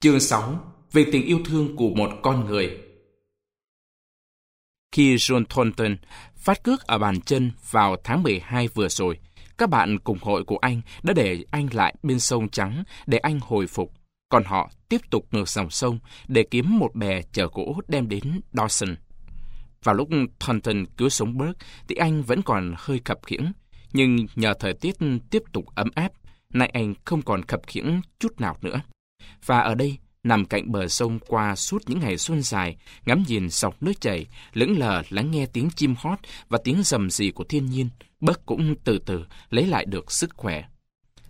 Chương 6 Về tình yêu thương của một con người Khi John Thornton phát cước ở bàn chân vào tháng 12 vừa rồi, các bạn cùng hội của anh đã để anh lại bên sông Trắng để anh hồi phục, còn họ tiếp tục ngược dòng sông để kiếm một bè chở gỗ đem đến Dawson. Vào lúc Thornton cứu sống Burke thì anh vẫn còn hơi khập khiễng, nhưng nhờ thời tiết tiếp tục ấm áp, nay anh không còn khập khiễng chút nào nữa. Và ở đây, nằm cạnh bờ sông qua suốt những ngày xuân dài, ngắm nhìn dọc nước chảy, lững lờ lắng nghe tiếng chim hót và tiếng rầm rì của thiên nhiên, Bớt cũng từ từ lấy lại được sức khỏe.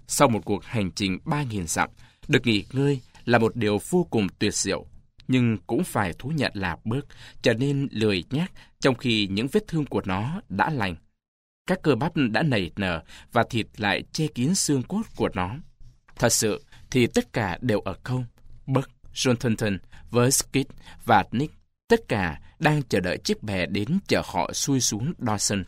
Sau một cuộc hành trình 3.000 dặm, được nghỉ ngơi là một điều vô cùng tuyệt diệu, nhưng cũng phải thú nhận là Bớt trở nên lười nhác trong khi những vết thương của nó đã lành. Các cơ bắp đã nảy nở và thịt lại che kín xương cốt của nó. Thật sự thì tất cả đều ở không. Buck, John Thornton với Skid và Nick tất cả đang chờ đợi chiếc bè đến chở họ xuôi xuống Dawson.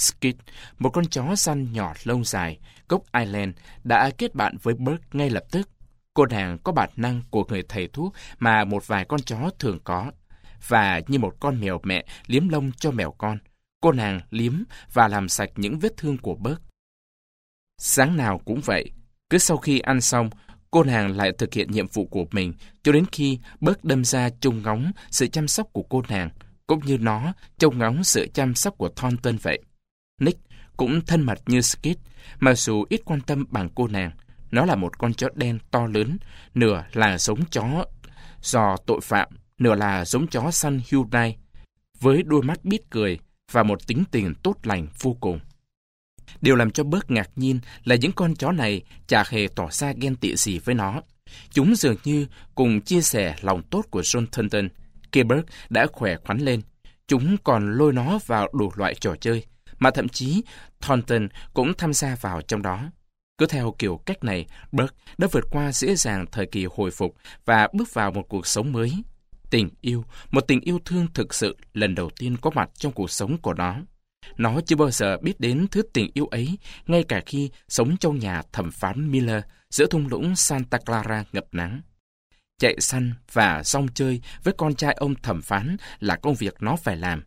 Skid, một con chó săn nhỏ lông dài, gốc Ireland, đã kết bạn với Burke ngay lập tức. Cô nàng có bản năng của người thầy thuốc mà một vài con chó thường có. Và như một con mèo mẹ liếm lông cho mèo con, cô nàng liếm và làm sạch những vết thương của Burke. Sáng nào cũng vậy, cứ sau khi ăn xong, cô nàng lại thực hiện nhiệm vụ của mình cho đến khi bớt đâm ra trông ngóng sự chăm sóc của cô nàng, cũng như nó trông ngóng sự chăm sóc của Thornton vậy. Nick cũng thân mật như Skid, mà dù ít quan tâm bằng cô nàng. Nó là một con chó đen to lớn, nửa là giống chó dò tội phạm, nửa là giống chó săn Hyundai, với đôi mắt biết cười và một tính tình tốt lành vô cùng. Điều làm cho bớt ngạc nhiên là những con chó này chả hề tỏ ra ghen tị gì với nó. Chúng dường như cùng chia sẻ lòng tốt của John Thornton. Khi đã khỏe khoắn lên, chúng còn lôi nó vào đủ loại trò chơi, mà thậm chí Thornton cũng tham gia vào trong đó. Cứ theo kiểu cách này, Burke đã vượt qua dễ dàng thời kỳ hồi phục và bước vào một cuộc sống mới. Tình yêu, một tình yêu thương thực sự lần đầu tiên có mặt trong cuộc sống của nó. Nó chưa bao giờ biết đến thứ tình yêu ấy, ngay cả khi sống trong nhà thẩm phán Miller giữa thung lũng Santa Clara ngập nắng. Chạy săn và rong chơi với con trai ông thẩm phán là công việc nó phải làm.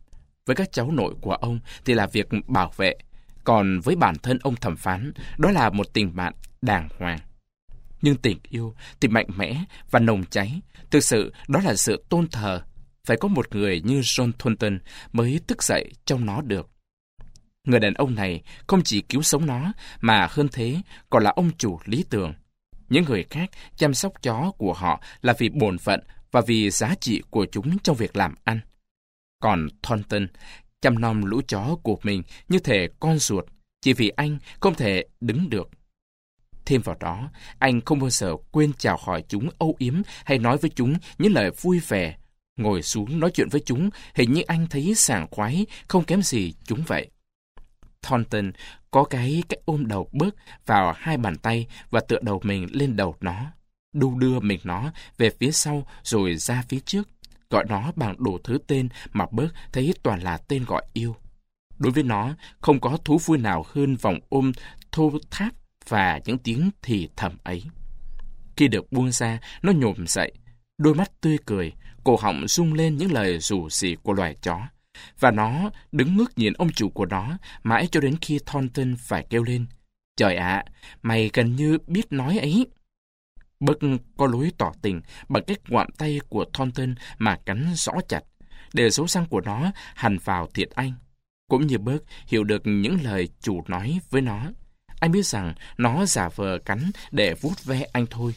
Với các cháu nội của ông thì là việc bảo vệ. Còn với bản thân ông thẩm phán, đó là một tình bạn đàng hoàng. Nhưng tình yêu thì mạnh mẽ và nồng cháy. Thực sự đó là sự tôn thờ. Phải có một người như John Thornton mới thức dậy trong nó được. Người đàn ông này không chỉ cứu sống nó, mà hơn thế còn là ông chủ lý tưởng. Những người khác chăm sóc chó của họ là vì bổn phận và vì giá trị của chúng trong việc làm ăn. Còn Thornton chăm nom lũ chó của mình như thể con ruột, chỉ vì anh không thể đứng được. Thêm vào đó, anh không bao giờ quên chào hỏi chúng âu yếm hay nói với chúng những lời vui vẻ. Ngồi xuống nói chuyện với chúng, hình như anh thấy sảng khoái, không kém gì chúng vậy. Thornton có cái cách ôm đầu bước vào hai bàn tay và tựa đầu mình lên đầu nó. Đu đưa mình nó về phía sau rồi ra phía trước. Gọi nó bằng đủ thứ tên mà bớt thấy toàn là tên gọi yêu. Đối với nó, không có thú vui nào hơn vòng ôm thô tháp và những tiếng thì thầm ấy. Khi được buông ra, nó nhồm dậy, đôi mắt tươi cười, cổ họng rung lên những lời rủ rỉ của loài chó. Và nó đứng ngước nhìn ông chủ của nó mãi cho đến khi Thornton phải kêu lên. Trời ạ, mày gần như biết nói ấy. Bức có lối tỏ tình bằng cách ngoạm tay của Thornton mà cắn rõ chặt, để dấu răng của nó hành vào thiệt anh. Cũng như Bớt hiểu được những lời chủ nói với nó. Anh biết rằng nó giả vờ cắn để vuốt ve anh thôi.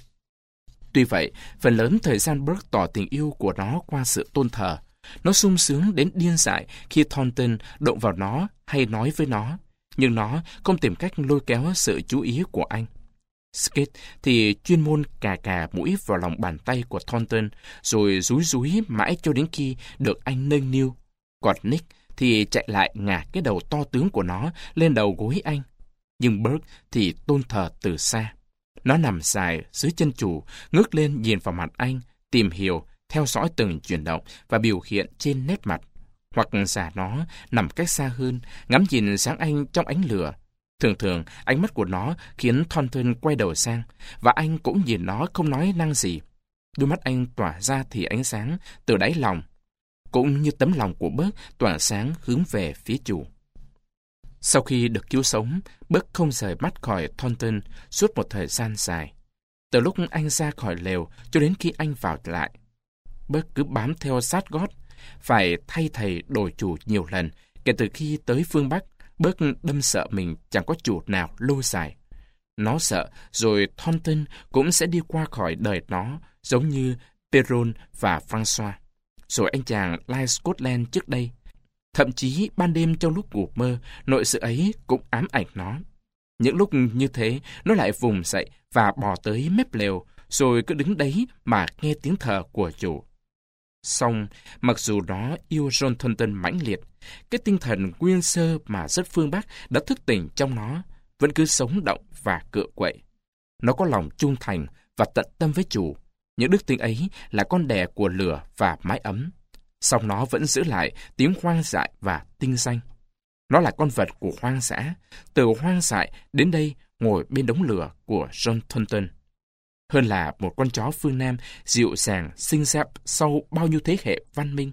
Tuy vậy, phần lớn thời gian Burke tỏ tình yêu của nó qua sự tôn thờ. Nó sung sướng đến điên dại khi Thornton động vào nó hay nói với nó, nhưng nó không tìm cách lôi kéo sự chú ý của anh. Skate thì chuyên môn cà cà mũi vào lòng bàn tay của Thornton, rồi rúi rúi mãi cho đến khi được anh nâng niu. Còn Nick thì chạy lại ngả cái đầu to tướng của nó lên đầu gối anh. Nhưng Bert thì tôn thờ từ xa. Nó nằm dài dưới chân chủ, ngước lên nhìn vào mặt anh, tìm hiểu theo dõi từng chuyển động và biểu hiện trên nét mặt. Hoặc giả nó nằm cách xa hơn, ngắm nhìn sáng anh trong ánh lửa. Thường thường, ánh mắt của nó khiến Thornton quay đầu sang, và anh cũng nhìn nó không nói năng gì. Đôi mắt anh tỏa ra thì ánh sáng từ đáy lòng, cũng như tấm lòng của bớt tỏa sáng hướng về phía chủ. Sau khi được cứu sống, bớt không rời mắt khỏi Thornton suốt một thời gian dài. Từ lúc anh ra khỏi lều cho đến khi anh vào lại. Bớt cứ bám theo sát gót, phải thay thầy đổi chủ nhiều lần kể từ khi tới phương Bắc. Bớt đâm sợ mình chẳng có chủ nào lâu dài. Nó sợ, rồi Thornton cũng sẽ đi qua khỏi đời nó, giống như Peron và Francois, Rồi anh chàng Lai Scotland trước đây. Thậm chí ban đêm trong lúc ngủ mơ, nội sự ấy cũng ám ảnh nó. Những lúc như thế, nó lại vùng dậy và bò tới mép lều, rồi cứ đứng đấy mà nghe tiếng thở của chủ. Xong, mặc dù nó yêu John Thornton mãnh liệt, cái tinh thần nguyên sơ mà rất phương Bắc đã thức tỉnh trong nó, vẫn cứ sống động và cựa quậy. Nó có lòng trung thành và tận tâm với chủ. Những đức tính ấy là con đẻ của lửa và mái ấm. Song nó vẫn giữ lại tiếng hoang dại và tinh danh. Nó là con vật của hoang dã, từ hoang dại đến đây ngồi bên đống lửa của John Thornton. Hơn là một con chó phương Nam dịu dàng, xinh xẹp sau bao nhiêu thế hệ văn minh.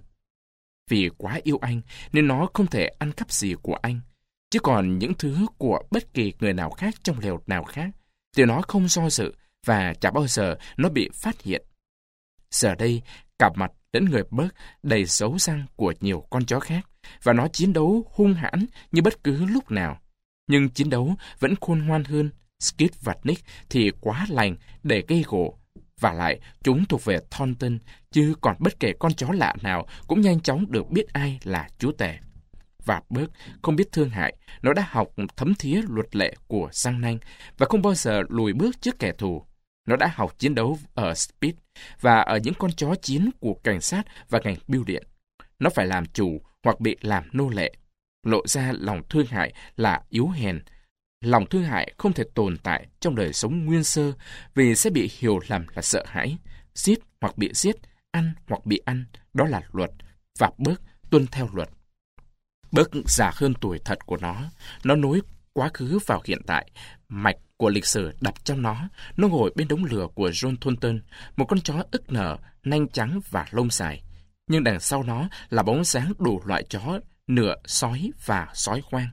Vì quá yêu anh nên nó không thể ăn cắp gì của anh. Chứ còn những thứ của bất kỳ người nào khác trong lều nào khác, thì nó không do dự và chả bao giờ nó bị phát hiện. Giờ đây, cặp mặt đến người bớt đầy dấu răng của nhiều con chó khác, và nó chiến đấu hung hãn như bất cứ lúc nào. Nhưng chiến đấu vẫn khôn ngoan hơn. Skid và Nick thì quá lành để gây gỗ. Và lại, chúng thuộc về Thornton, chứ còn bất kể con chó lạ nào cũng nhanh chóng được biết ai là chúa tể và bớt không biết thương hại, nó đã học thấm thía luật lệ của răng Nanh và không bao giờ lùi bước trước kẻ thù. Nó đã học chiến đấu ở Speed và ở những con chó chiến của cảnh sát và ngành biêu điện. Nó phải làm chủ hoặc bị làm nô lệ. Lộ ra lòng thương hại là yếu hèn. Lòng thương hại không thể tồn tại trong đời sống nguyên sơ vì sẽ bị hiểu lầm là sợ hãi, giết hoặc bị giết, ăn hoặc bị ăn, đó là luật, và bớt tuân theo luật. Bớt già hơn tuổi thật của nó, nó nối quá khứ vào hiện tại, mạch của lịch sử đập trong nó. Nó ngồi bên đống lửa của John Thornton, một con chó ức nở, nanh trắng và lông dài. Nhưng đằng sau nó là bóng dáng đủ loại chó, nửa sói và sói khoang.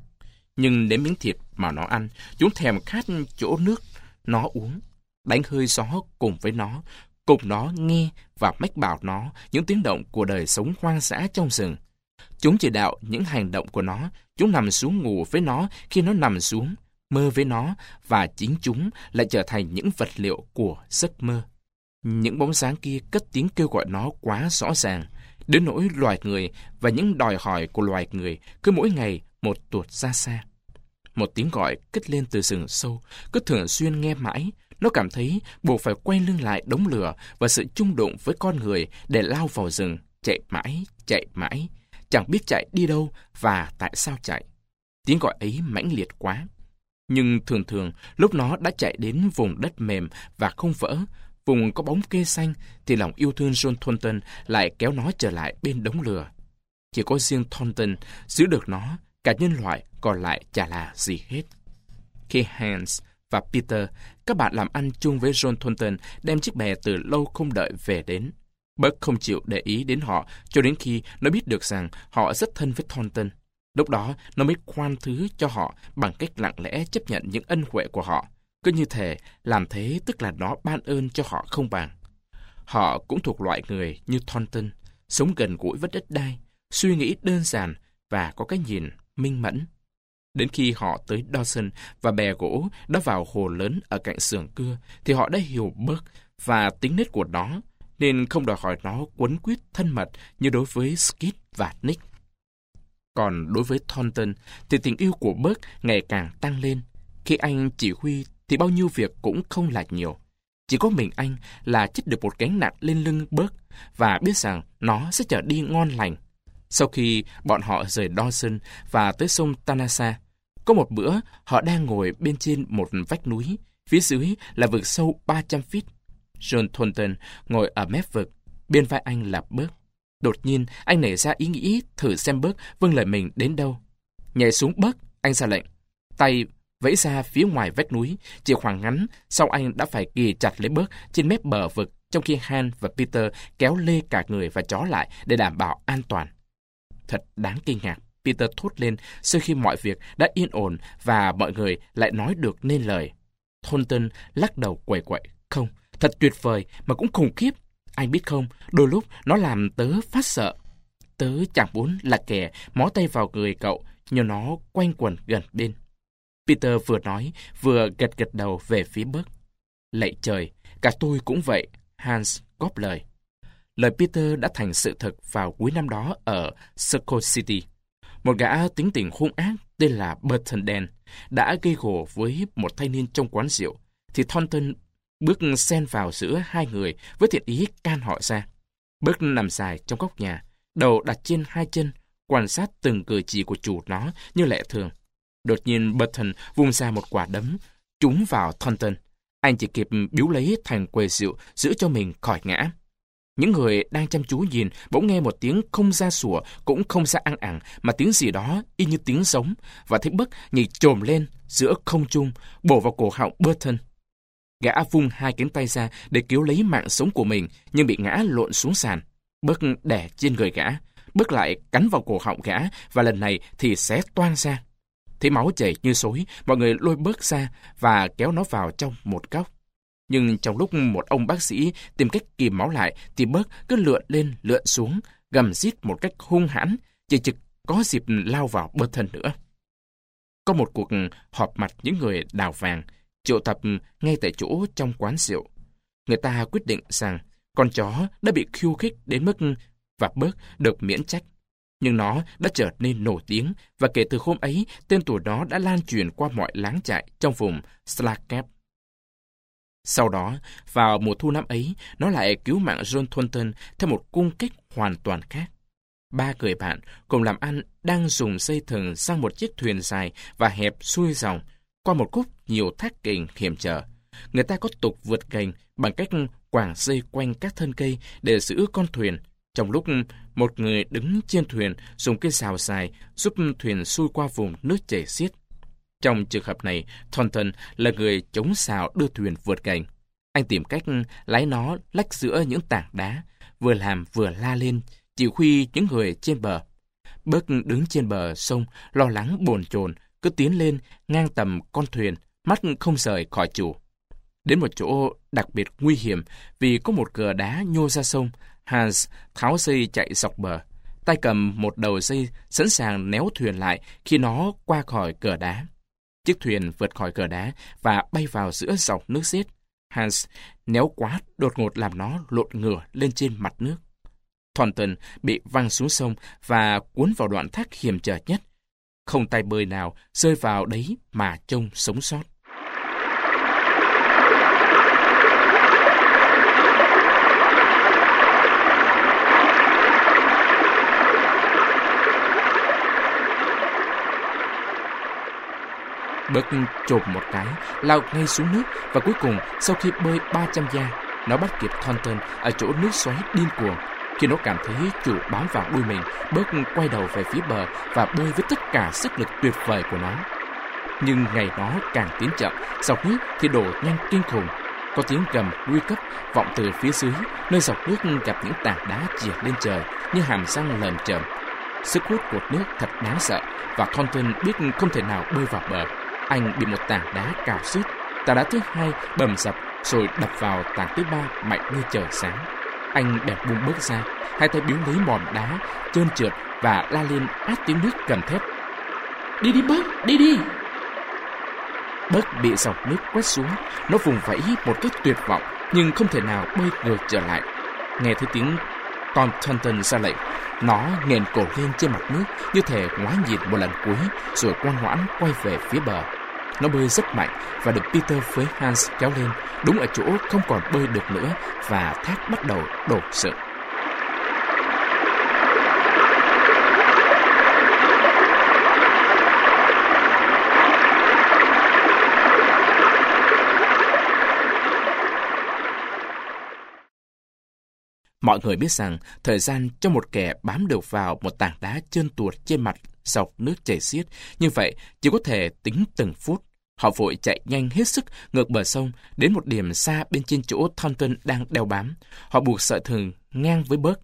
Nhưng đến miếng thịt mà nó ăn, chúng thèm khát chỗ nước nó uống. Đánh hơi gió cùng với nó, cùng nó nghe và mách bảo nó những tiếng động của đời sống hoang dã trong rừng. Chúng chỉ đạo những hành động của nó, chúng nằm xuống ngủ với nó khi nó nằm xuống, mơ với nó, và chính chúng lại trở thành những vật liệu của giấc mơ. Những bóng dáng kia cất tiếng kêu gọi nó quá rõ ràng, đến nỗi loài người và những đòi hỏi của loài người cứ mỗi ngày một tuột ra xa. Một tiếng gọi cất lên từ rừng sâu, cứ thường xuyên nghe mãi, nó cảm thấy buộc phải quay lưng lại đống lửa và sự chung đụng với con người để lao vào rừng, chạy mãi, chạy mãi, chẳng biết chạy đi đâu và tại sao chạy. Tiếng gọi ấy mãnh liệt quá. Nhưng thường thường, lúc nó đã chạy đến vùng đất mềm và không vỡ, vùng có bóng cây xanh, thì lòng yêu thương John Thornton lại kéo nó trở lại bên đống lửa. Chỉ có riêng Thornton giữ được nó, cả nhân loại còn lại chả là gì hết. Khi Hans và Peter, các bạn làm ăn chung với John Thornton, đem chiếc bè từ lâu không đợi về đến. Buck không chịu để ý đến họ cho đến khi nó biết được rằng họ rất thân với Thornton. Lúc đó, nó mới khoan thứ cho họ bằng cách lặng lẽ chấp nhận những ân huệ của họ. Cứ như thể làm thế tức là nó ban ơn cho họ không bằng. Họ cũng thuộc loại người như Thornton, sống gần gũi với đất đai, suy nghĩ đơn giản và có cái nhìn minh mẫn. Đến khi họ tới Dawson và bè gỗ đã vào hồ lớn ở cạnh sườn cưa, thì họ đã hiểu bớt và tính nết của nó nên không đòi hỏi nó quấn quýt thân mật như đối với Skid và Nick. Còn đối với Thornton thì tình yêu của Bert ngày càng tăng lên. Khi anh chỉ huy thì bao nhiêu việc cũng không là nhiều. Chỉ có mình anh là chích được một gánh nặng lên lưng Bớt và biết rằng nó sẽ trở đi ngon lành. Sau khi bọn họ rời Dawson và tới sông Tanasa, có một bữa họ đang ngồi bên trên một vách núi, phía dưới là vực sâu 300 feet. John Thornton ngồi ở mép vực, bên vai anh là Bớt. Đột nhiên, anh nảy ra ý nghĩ thử xem Bớt vâng lời mình đến đâu. Nhảy xuống Bớt, anh ra lệnh. Tay vẫy ra phía ngoài vách núi, chỉ khoảng ngắn, sau anh đã phải ghi chặt lấy Bớt trên mép bờ vực trong khi Han và Peter kéo lê cả người và chó lại để đảm bảo an toàn. Thật đáng kinh ngạc, Peter thốt lên sau khi mọi việc đã yên ổn và mọi người lại nói được nên lời. Thornton lắc đầu quẩy quậy. Không, thật tuyệt vời mà cũng khủng khiếp. Anh biết không, đôi lúc nó làm tớ phát sợ. Tớ chẳng muốn là kẻ mó tay vào người cậu, nhờ nó quanh quẩn gần bên. Peter vừa nói, vừa gật gật đầu về phía bớt. Lạy trời, cả tôi cũng vậy, Hans góp lời. Lời Peter đã thành sự thật vào cuối năm đó ở Circle City. Một gã tính tình hung ác tên là Burton Dan đã gây gổ với một thanh niên trong quán rượu, thì Thornton bước xen vào giữa hai người với thiện ý can họ ra. Bước nằm dài trong góc nhà, đầu đặt trên hai chân, quan sát từng cử chỉ của chủ nó như lẽ thường. Đột nhiên Burton vung ra một quả đấm, trúng vào Thornton. Anh chỉ kịp biếu lấy thành quầy rượu giữ cho mình khỏi ngã. Những người đang chăm chú nhìn bỗng nghe một tiếng không ra sủa cũng không ra ăn ẳng mà tiếng gì đó y như tiếng sống và thấy bức nhảy trồm lên giữa không trung bổ vào cổ họng Burton. Gã vung hai cánh tay ra để cứu lấy mạng sống của mình nhưng bị ngã lộn xuống sàn. Bức đè trên người gã, bức lại cắn vào cổ họng gã và lần này thì xé toan ra. Thấy máu chảy như xối, mọi người lôi bớt ra và kéo nó vào trong một góc. Nhưng trong lúc một ông bác sĩ tìm cách kìm máu lại thì bớt cứ lượn lên lượn xuống, gầm rít một cách hung hãn, chỉ trực có dịp lao vào bớt thân nữa. Có một cuộc họp mặt những người đào vàng, triệu tập ngay tại chỗ trong quán rượu. Người ta quyết định rằng con chó đã bị khiêu khích đến mức và bớt được miễn trách. Nhưng nó đã trở nên nổi tiếng và kể từ hôm ấy, tên tuổi nó đã lan truyền qua mọi láng trại trong vùng Slakep. Sau đó, vào mùa thu năm ấy, nó lại cứu mạng John Thornton theo một cung cách hoàn toàn khác. Ba người bạn cùng làm ăn đang dùng dây thừng sang một chiếc thuyền dài và hẹp xuôi dòng qua một khúc nhiều thác kình hiểm trở. Người ta có tục vượt cành bằng cách quàng dây quanh các thân cây để giữ con thuyền. Trong lúc một người đứng trên thuyền dùng cây xào dài giúp thuyền xuôi qua vùng nước chảy xiết. Trong trường hợp này, Thornton là người chống xào đưa thuyền vượt gành. Anh tìm cách lái nó lách giữa những tảng đá, vừa làm vừa la lên, chỉ huy những người trên bờ. Bớt đứng trên bờ sông, lo lắng bồn chồn, cứ tiến lên ngang tầm con thuyền, mắt không rời khỏi chủ. Đến một chỗ đặc biệt nguy hiểm vì có một cờ đá nhô ra sông, Hans tháo dây chạy dọc bờ, tay cầm một đầu dây sẵn sàng néo thuyền lại khi nó qua khỏi cờ đá. Chiếc thuyền vượt khỏi cờ đá và bay vào giữa dòng nước xiết. Hans néo quá đột ngột làm nó lộn ngửa lên trên mặt nước. Thornton bị văng xuống sông và cuốn vào đoạn thác hiểm trở nhất. Không tay bơi nào rơi vào đấy mà trông sống sót. Bớt chộp một cái, lao ngay xuống nước và cuối cùng sau khi bơi 300 gia, nó bắt kịp Thornton ở chỗ nước xoáy điên cuồng. Khi nó cảm thấy chủ bám vào đuôi mình, Bớt quay đầu về phía bờ và bơi với tất cả sức lực tuyệt vời của nó. Nhưng ngày đó càng tiến chậm, dọc nước thì đổ nhanh kinh khủng. Có tiếng gầm nguy cấp vọng từ phía dưới, nơi dọc nước gặp những tảng đá chìa lên trời như hàm răng lờm chởm. Sức hút của nước thật đáng sợ và Thornton biết không thể nào bơi vào bờ. Anh bị một tảng đá cào xít. Tảng đá thứ hai bầm dập rồi đập vào tảng thứ ba mạnh như trời sáng. Anh bèn buông bước ra, hai tay biếu lấy mòn đá, trơn trượt và la lên át tiếng nước cầm thét. Đi đi bớt, đi đi! Bớt bị dòng nước quét xuống, nó vùng vẫy một cách tuyệt vọng nhưng không thể nào bơi ngược trở lại. Nghe thấy tiếng Tom Thornton ra lệnh, nó nghền cổ lên trên mặt nước như thể ngoái nhìn một lần cuối rồi ngoan ngoãn quay về phía bờ. Nó bơi rất mạnh và được Peter với Hans kéo lên đúng ở chỗ không còn bơi được nữa và thác bắt đầu đổ sự. Mọi người biết rằng thời gian cho một kẻ bám được vào một tảng đá trơn tuột trên mặt dọc nước chảy xiết, như vậy chỉ có thể tính từng phút. Họ vội chạy nhanh hết sức ngược bờ sông đến một điểm xa bên trên chỗ Thornton đang đeo bám. Họ buộc sợi thừng ngang với bớt.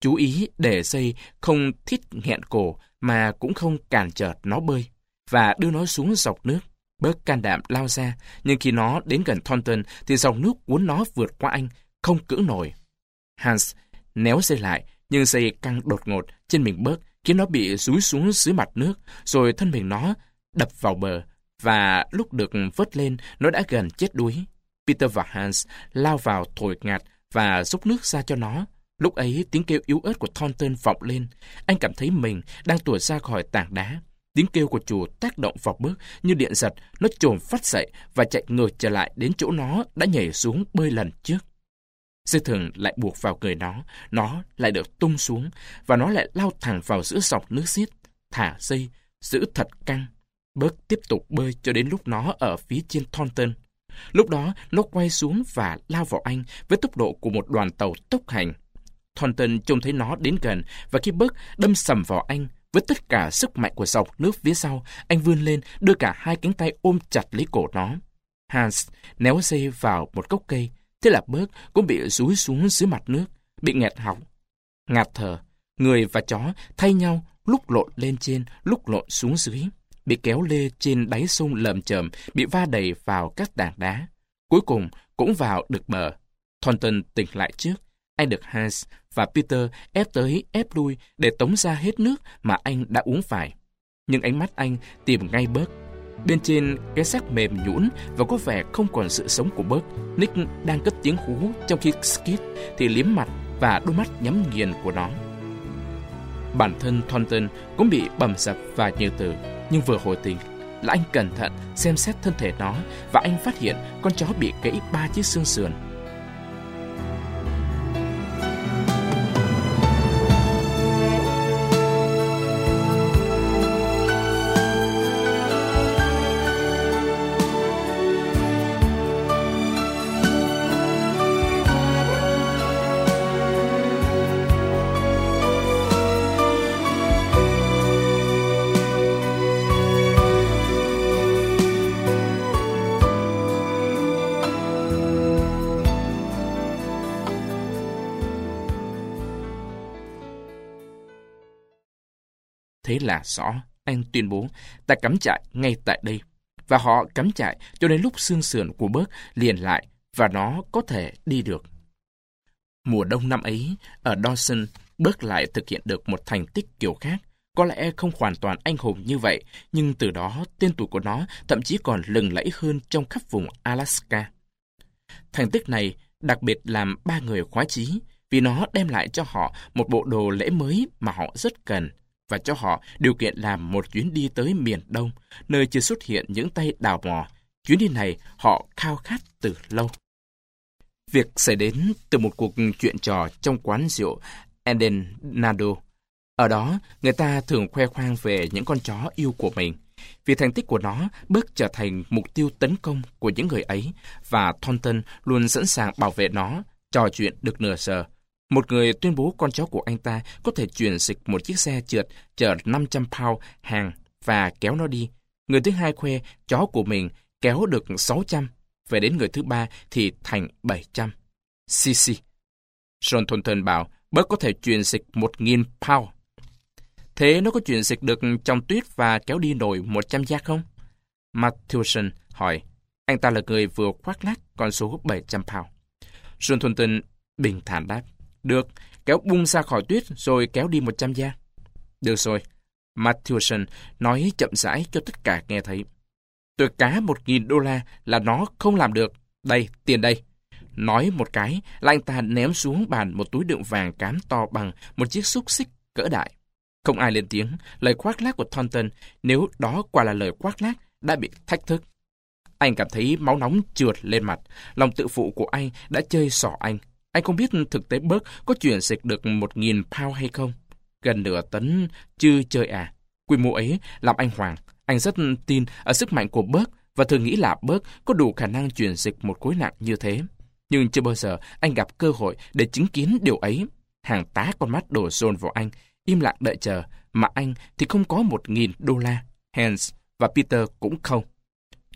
Chú ý để dây không thít nghẹn cổ mà cũng không cản trở nó bơi và đưa nó xuống dọc nước. Bớt can đảm lao ra, nhưng khi nó đến gần Thornton thì dòng nước cuốn nó vượt qua anh, không cưỡng nổi. Hans néo dây lại, nhưng dây căng đột ngột trên mình bớt khiến nó bị rúi xuống dưới mặt nước, rồi thân mình nó đập vào bờ, và lúc được vớt lên, nó đã gần chết đuối. Peter và Hans lao vào thổi ngạt và rút nước ra cho nó. Lúc ấy, tiếng kêu yếu ớt của Thornton vọng lên. Anh cảm thấy mình đang tuột ra khỏi tảng đá. Tiếng kêu của chùa tác động vào bước như điện giật, nó trồm phát dậy và chạy ngược trở lại đến chỗ nó đã nhảy xuống bơi lần trước. Dây thừng lại buộc vào người nó, nó lại được tung xuống và nó lại lao thẳng vào giữa dòng nước xiết, thả dây, giữ thật căng. Bớt tiếp tục bơi cho đến lúc nó ở phía trên Thornton. Lúc đó, nó quay xuống và lao vào anh với tốc độ của một đoàn tàu tốc hành. Thornton trông thấy nó đến gần và khi Bớt đâm sầm vào anh, với tất cả sức mạnh của dọc nước phía sau, anh vươn lên đưa cả hai cánh tay ôm chặt lấy cổ nó. Hans néo dây vào một gốc cây, thế là Bớt cũng bị rúi xuống dưới mặt nước, bị nghẹt họng. Ngạt thở, người và chó thay nhau lúc lộn lên trên, lúc lộn xuống dưới bị kéo lê trên đáy sông lợm chởm, bị va đầy vào các tảng đá. Cuối cùng cũng vào được bờ. Thornton tỉnh lại trước. Anh được Hans và Peter ép tới ép lui để tống ra hết nước mà anh đã uống phải. Nhưng ánh mắt anh tìm ngay bớt. Bên trên cái xác mềm nhũn và có vẻ không còn sự sống của bớt, Nick đang cất tiếng hú trong khi Skid thì liếm mặt và đôi mắt nhắm nghiền của nó. Bản thân Thornton cũng bị bầm dập và nhiều từ nhưng vừa hồi tình, là anh cẩn thận xem xét thân thể nó và anh phát hiện con chó bị gãy ba chiếc xương sườn. Thế anh tuyên bố, ta cắm trại ngay tại đây. Và họ cắm trại cho đến lúc xương sườn của bớt liền lại và nó có thể đi được. Mùa đông năm ấy, ở Dawson, bớt lại thực hiện được một thành tích kiểu khác. Có lẽ không hoàn toàn anh hùng như vậy, nhưng từ đó tên tuổi của nó thậm chí còn lừng lẫy hơn trong khắp vùng Alaska. Thành tích này đặc biệt làm ba người khoái chí vì nó đem lại cho họ một bộ đồ lễ mới mà họ rất cần và cho họ điều kiện làm một chuyến đi tới miền Đông, nơi chưa xuất hiện những tay đào mò. Chuyến đi này họ khao khát từ lâu. Việc xảy đến từ một cuộc chuyện trò trong quán rượu Endenado. Ở đó, người ta thường khoe khoang về những con chó yêu của mình. Vì thành tích của nó bước trở thành mục tiêu tấn công của những người ấy và Thornton luôn sẵn sàng bảo vệ nó, trò chuyện được nửa giờ một người tuyên bố con chó của anh ta có thể chuyển dịch một chiếc xe trượt chở 500 pound hàng và kéo nó đi. Người thứ hai khoe, chó của mình kéo được 600. Về đến người thứ ba thì thành 700. CC. John Thornton bảo, bớt có thể chuyển dịch 1.000 pound. Thế nó có chuyển dịch được trong tuyết và kéo đi nổi 100 giác không? Matthewson hỏi. Anh ta là người vừa khoác lác con số 700 pound. John Thornton bình thản đáp. Được, kéo bung ra khỏi tuyết rồi kéo đi 100 gia. Được rồi, Matthewson nói chậm rãi cho tất cả nghe thấy. Tôi cá 1.000 đô la là nó không làm được. Đây, tiền đây. Nói một cái là anh ta ném xuống bàn một túi đựng vàng cám to bằng một chiếc xúc xích cỡ đại. Không ai lên tiếng, lời khoác lác của Thornton, nếu đó quả là lời khoác lác, đã bị thách thức. Anh cảm thấy máu nóng trượt lên mặt, lòng tự phụ của anh đã chơi xỏ anh, anh không biết thực tế bớt có chuyển dịch được một nghìn pound hay không. Gần nửa tấn chưa chơi à. Quy mô ấy làm anh Hoàng. Anh rất tin ở sức mạnh của bớt và thường nghĩ là bớt có đủ khả năng chuyển dịch một khối nặng như thế. Nhưng chưa bao giờ anh gặp cơ hội để chứng kiến điều ấy. Hàng tá con mắt đổ dồn vào anh, im lặng đợi chờ, mà anh thì không có một nghìn đô la. Hans và Peter cũng không.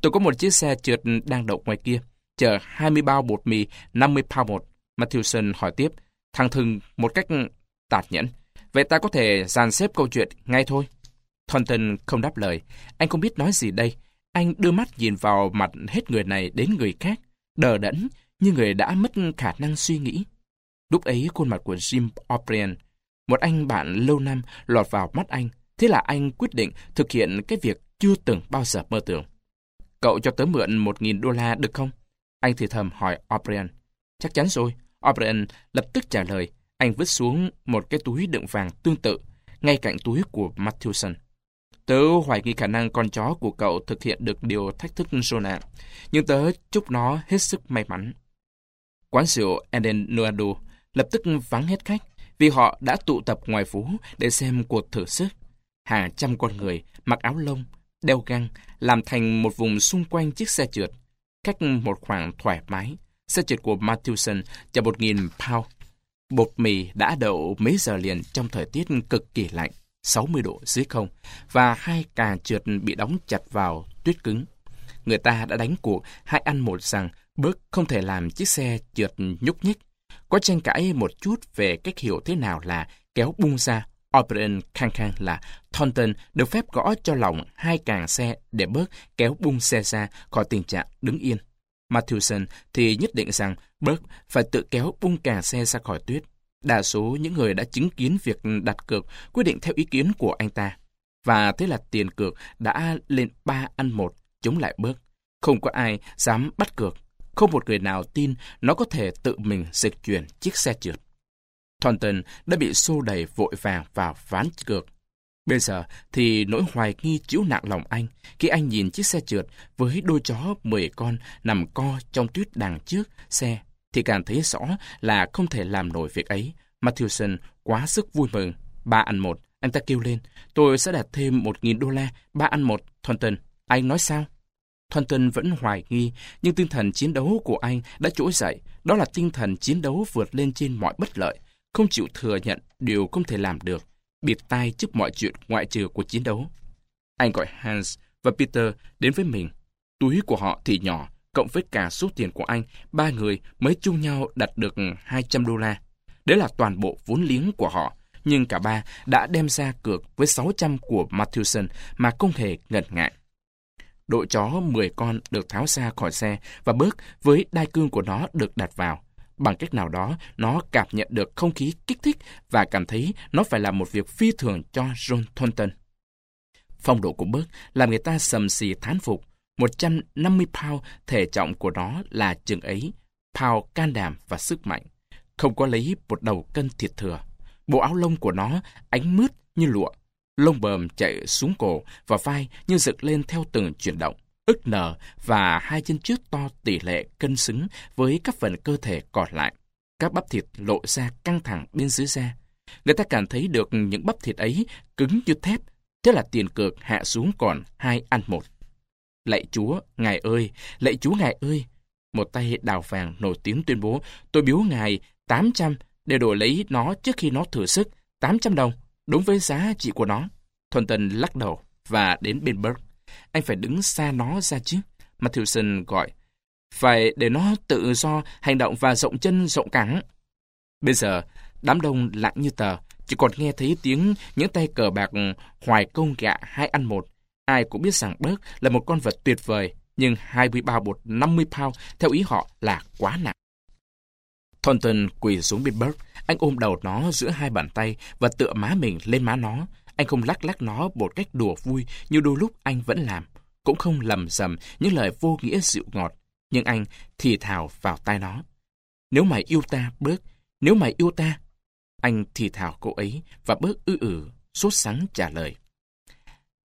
Tôi có một chiếc xe trượt đang đậu ngoài kia, chở 20 bao bột mì 50 pound một. Matthewson hỏi tiếp, thằng Thừng một cách tạt nhẫn. Vậy ta có thể dàn xếp câu chuyện ngay thôi. Thornton không đáp lời. Anh không biết nói gì đây. Anh đưa mắt nhìn vào mặt hết người này đến người khác, đờ đẫn như người đã mất khả năng suy nghĩ. Lúc ấy khuôn mặt của Jim O'Brien, một anh bạn lâu năm lọt vào mắt anh. Thế là anh quyết định thực hiện cái việc chưa từng bao giờ mơ tưởng. Cậu cho tớ mượn một nghìn đô la được không? Anh thì thầm hỏi O'Brien. Chắc chắn rồi. O'Brien lập tức trả lời. Anh vứt xuống một cái túi đựng vàng tương tự, ngay cạnh túi của Matthewson. Tớ hoài nghi khả năng con chó của cậu thực hiện được điều thách thức Jonah, nhưng tớ chúc nó hết sức may mắn. Quán rượu Eden Nuadu lập tức vắng hết khách vì họ đã tụ tập ngoài phố để xem cuộc thử sức. Hàng trăm con người mặc áo lông, đeo găng làm thành một vùng xung quanh chiếc xe trượt. Cách một khoảng thoải mái, xe trượt của Matthewson chở một nghìn pound. Bột mì đã đậu mấy giờ liền trong thời tiết cực kỳ lạnh, 60 độ dưới không, và hai cà trượt bị đóng chặt vào tuyết cứng. Người ta đã đánh cuộc hai ăn một rằng bước không thể làm chiếc xe trượt nhúc nhích. Có tranh cãi một chút về cách hiểu thế nào là kéo bung ra. O'Brien khăng khăng là Thornton được phép gõ cho lỏng hai càng xe để bớt kéo bung xe ra khỏi tình trạng đứng yên. Matthewson thì nhất định rằng Burke phải tự kéo bung cả xe ra khỏi tuyết. Đa số những người đã chứng kiến việc đặt cược quyết định theo ý kiến của anh ta. Và thế là tiền cược đã lên 3 ăn 1 chống lại Burke. Không có ai dám bắt cược. Không một người nào tin nó có thể tự mình dịch chuyển chiếc xe trượt. Thornton đã bị xô đẩy vội vàng vào ván cược. Bây giờ thì nỗi hoài nghi chiếu nặng lòng anh khi anh nhìn chiếc xe trượt với đôi chó 10 con nằm co trong tuyết đằng trước xe thì càng thấy rõ là không thể làm nổi việc ấy. Matthewson quá sức vui mừng. Ba ăn một, anh ta kêu lên. Tôi sẽ đặt thêm một nghìn đô la, ba ăn một, Thornton. Anh nói sao? Thornton vẫn hoài nghi, nhưng tinh thần chiến đấu của anh đã trỗi dậy. Đó là tinh thần chiến đấu vượt lên trên mọi bất lợi, không chịu thừa nhận điều không thể làm được bịt tai trước mọi chuyện ngoại trừ của chiến đấu. Anh gọi Hans và Peter đến với mình. Túi của họ thì nhỏ, cộng với cả số tiền của anh, ba người mới chung nhau đặt được 200 đô la. Đấy là toàn bộ vốn liếng của họ, nhưng cả ba đã đem ra cược với 600 của Matthewson mà không hề ngần ngại. Đội chó 10 con được tháo ra khỏi xe và bước với đai cương của nó được đặt vào. Bằng cách nào đó, nó cảm nhận được không khí kích thích và cảm thấy nó phải làm một việc phi thường cho John Thornton. Phong độ của Burke làm người ta sầm xì thán phục. 150 pound thể trọng của nó là chừng ấy, pound can đảm và sức mạnh. Không có lấy một đầu cân thịt thừa. Bộ áo lông của nó ánh mướt như lụa. Lông bờm chạy xuống cổ và vai như dựng lên theo từng chuyển động ức nở và hai chân trước to tỷ lệ cân xứng với các phần cơ thể còn lại. Các bắp thịt lộ ra căng thẳng bên dưới da. Người ta cảm thấy được những bắp thịt ấy cứng như thép, thế là tiền cược hạ xuống còn hai ăn một. Lạy Chúa, Ngài ơi, lạy Chúa Ngài ơi! Một tay đào vàng nổi tiếng tuyên bố, tôi biếu Ngài 800 để đổi lấy nó trước khi nó thử sức, 800 đồng, đúng với giá trị của nó. Thuần Tân lắc đầu và đến bên Burke. Anh phải đứng xa nó ra chứ. Matthewson gọi. Phải để nó tự do hành động và rộng chân rộng cẳng. Bây giờ, đám đông lặng như tờ, chỉ còn nghe thấy tiếng những tay cờ bạc hoài công gạ hai ăn một. Ai cũng biết rằng bớt là một con vật tuyệt vời, nhưng 20 bao bột 50 pound theo ý họ là quá nặng. Thornton quỳ xuống bên Bert, anh ôm đầu nó giữa hai bàn tay và tựa má mình lên má nó. Anh không lắc lắc nó một cách đùa vui như đôi lúc anh vẫn làm, cũng không lầm rầm những lời vô nghĩa dịu ngọt, nhưng anh thì thào vào tai nó. Nếu mày yêu ta, bớt, nếu mày yêu ta. Anh thì thào cô ấy và bớt ư ử, sốt sắng trả lời.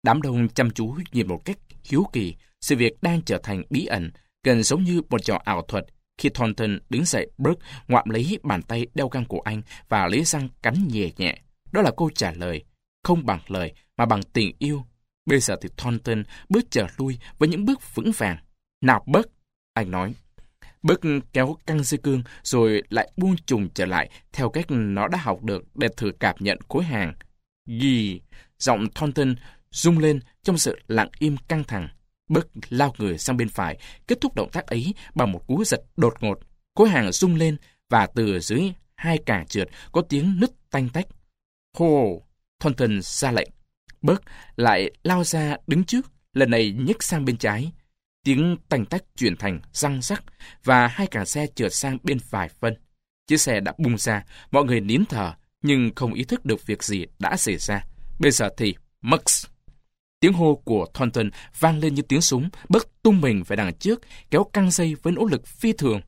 Đám đông chăm chú nhìn một cách hiếu kỳ, sự việc đang trở thành bí ẩn, gần giống như một trò ảo thuật khi Thornton đứng dậy bước ngoạm lấy bàn tay đeo găng của anh và lấy răng cắn nhẹ nhẹ. Đó là câu trả lời không bằng lời mà bằng tình yêu. Bây giờ thì Thornton bước trở lui với những bước vững vàng. Nào bớt, anh nói. Bớt kéo căng dây cương rồi lại buông trùng trở lại theo cách nó đã học được để thử cảm nhận khối hàng. Ghi, giọng Thornton rung lên trong sự lặng im căng thẳng. Bớt lao người sang bên phải, kết thúc động tác ấy bằng một cú giật đột ngột. Khối hàng rung lên và từ dưới hai càng trượt có tiếng nứt tanh tách. Hô! Thornton ra lệnh. Bớt lại lao ra đứng trước, lần này nhấc sang bên trái. Tiếng tành tách chuyển thành răng rắc và hai cả xe trượt sang bên phải phân. Chiếc xe đã bung ra, mọi người nín thở, nhưng không ý thức được việc gì đã xảy ra. Bây giờ thì Max. Tiếng hô của Thornton vang lên như tiếng súng, bớt tung mình về đằng trước, kéo căng dây với nỗ lực phi thường.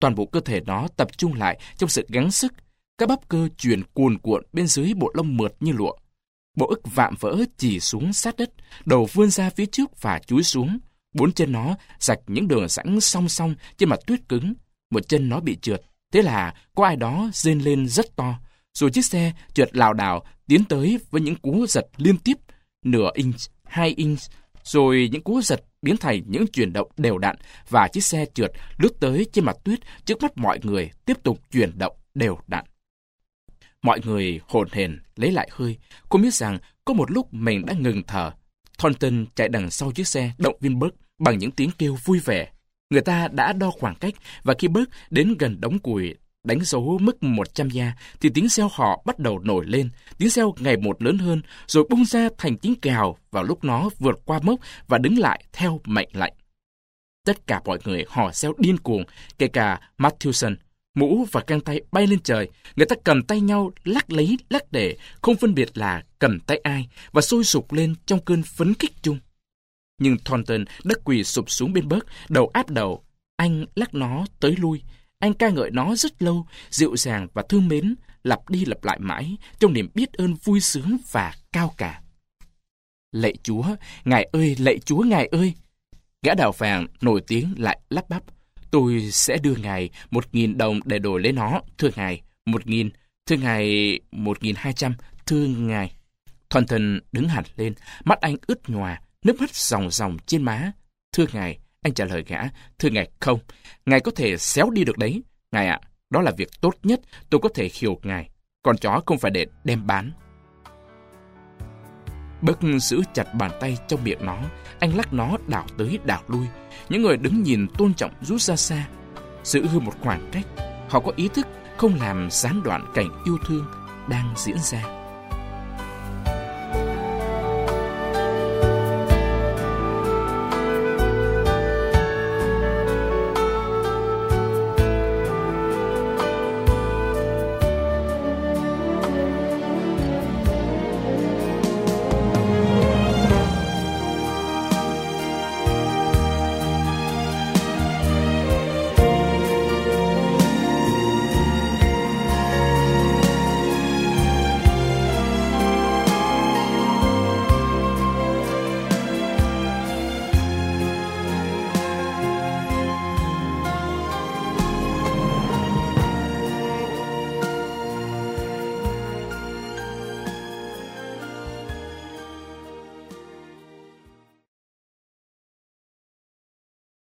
Toàn bộ cơ thể nó tập trung lại trong sự gắng sức. Các bắp cơ chuyển cuồn cuộn bên dưới bộ lông mượt như lụa. Bộ ức vạm vỡ chỉ xuống sát đất, đầu vươn ra phía trước và chúi xuống. Bốn chân nó rạch những đường sẵn song song trên mặt tuyết cứng. Một chân nó bị trượt. Thế là có ai đó rên lên rất to. Rồi chiếc xe trượt lảo đảo tiến tới với những cú giật liên tiếp nửa inch, hai inch, rồi những cú giật biến thành những chuyển động đều đặn và chiếc xe trượt lướt tới trên mặt tuyết trước mắt mọi người tiếp tục chuyển động đều đặn. Mọi người hồn hển lấy lại hơi, cô biết rằng có một lúc mình đã ngừng thở. Thornton chạy đằng sau chiếc xe động viên Burke bằng những tiếng kêu vui vẻ. Người ta đã đo khoảng cách và khi Burke đến gần đống củi đánh dấu mức 100 gia, thì tiếng xeo họ bắt đầu nổi lên, tiếng xeo ngày một lớn hơn, rồi bung ra thành tiếng cào vào lúc nó vượt qua mốc và đứng lại theo mệnh lệnh. Tất cả mọi người hò xeo điên cuồng, kể cả Matthewson, mũ và găng tay bay lên trời, người ta cầm tay nhau lắc lấy lắc để, không phân biệt là cầm tay ai, và sôi sục lên trong cơn phấn khích chung. Nhưng Thornton đã quỳ sụp xuống bên bớt, đầu áp đầu, anh lắc nó tới lui, anh ca ngợi nó rất lâu, dịu dàng và thương mến, lặp đi lặp lại mãi, trong niềm biết ơn vui sướng và cao cả. Lạy Chúa, Ngài ơi, lạy Chúa, Ngài ơi! Gã đào vàng nổi tiếng lại lắp bắp. Tôi sẽ đưa Ngài một nghìn đồng để đổi lấy nó, thưa Ngài, một nghìn, thưa Ngài, một nghìn hai trăm, thưa Ngài. Thornton đứng hẳn lên, mắt anh ướt nhòa, nước mắt ròng ròng trên má. Thưa Ngài, anh trả lời gã, thưa ngài không, ngài có thể xéo đi được đấy. Ngài ạ, đó là việc tốt nhất tôi có thể hiểu ngài. Con chó không phải để đem bán. Bớt giữ chặt bàn tay trong miệng nó, anh lắc nó đảo tới đảo lui. Những người đứng nhìn tôn trọng rút ra xa, giữ hư một khoảng cách. Họ có ý thức không làm gián đoạn cảnh yêu thương đang diễn ra.